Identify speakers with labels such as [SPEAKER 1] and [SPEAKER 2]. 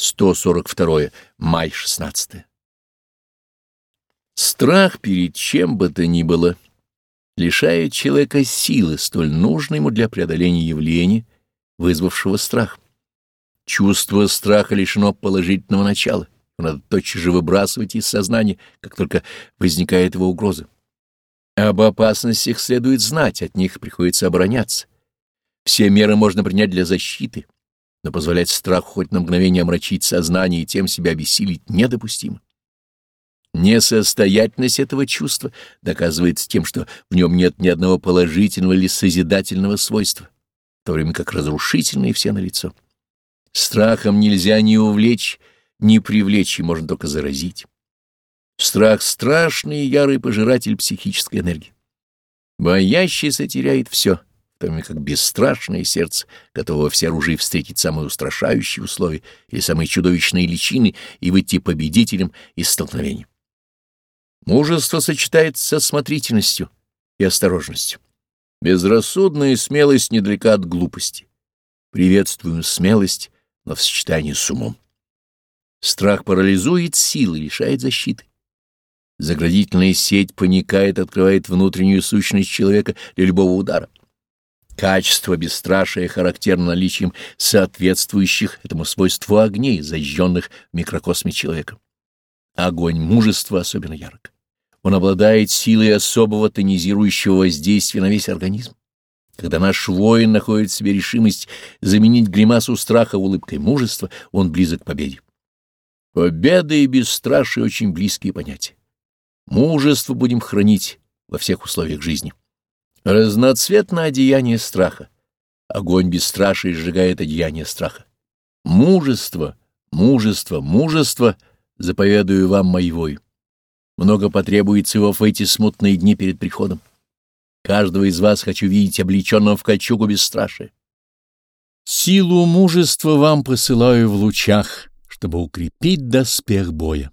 [SPEAKER 1] 142. Май 16. Страх перед чем бы то ни было лишает человека силы, столь нужной ему для преодоления явления, вызвавшего страх. Чувство страха лишено положительного начала. надо тотчас же выбрасывать из сознания, как только возникает его угроза. Об опасностях следует знать, от них приходится обороняться. Все меры можно принять для защиты но позволять страху хоть на мгновение омрачить сознание и тем себя обессилить недопустимо. Несостоятельность этого чувства доказывается тем, что в нем нет ни одного положительного или созидательного свойства, в то время как разрушительные все налицо. Страхом нельзя ни увлечь, ни привлечь, и можно только заразить. Страх — страшный и ярый пожиратель психической энергии. Боящийся теряет все — то время как бесстрашное сердце готово во всеоружии встретить самые устрашающие условия или самые чудовищные личины и выйти победителем из столкновений. Мужество сочетается со смотрительностью и осторожностью. Безрассудная смелость недалека от глупости. Приветствуем смелость, но в сочетании с умом. Страх парализует силы, лишает защиты. Заградительная сеть паникает, открывает внутреннюю сущность человека для любого удара. Качество бесстрашия характерно наличием соответствующих этому свойству огней, зажженных в микрокосме человека. Огонь мужества особенно ярок. Он обладает силой особого тонизирующего воздействия на весь организм. Когда наш воин находит в себе решимость заменить гримасу страха улыбкой мужества, он близок к победе. Победа и бесстрашие — очень близкие понятия. Мужество будем хранить во всех условиях жизни. Разноцветное одеяние страха. Огонь бесстрашия сжигает одеяние страха. Мужество, мужество, мужество заповедую вам моевою. Много потребуется его в эти смутные дни перед приходом. Каждого из вас хочу видеть облеченного в кольчугу бесстрашия. Силу мужества вам посылаю в лучах, чтобы укрепить доспех боя.